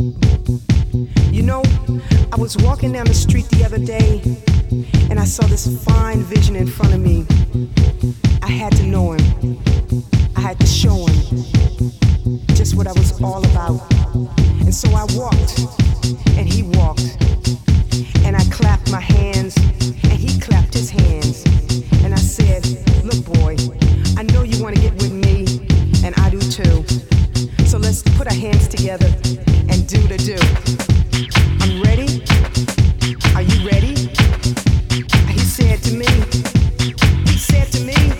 You know, I was walking down the street the other day and I saw this fine vision in front of me. I had to know him. I had to show him just what I was all about. And so I walked and he walked. And I clapped my hands and he clapped his hands. And I said, Look, boy, I know you want to get with me, and I do too. So let's put our hands together do the do. I'm ready. Are you ready? He said to me, he said to me,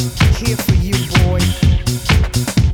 here for you, boy.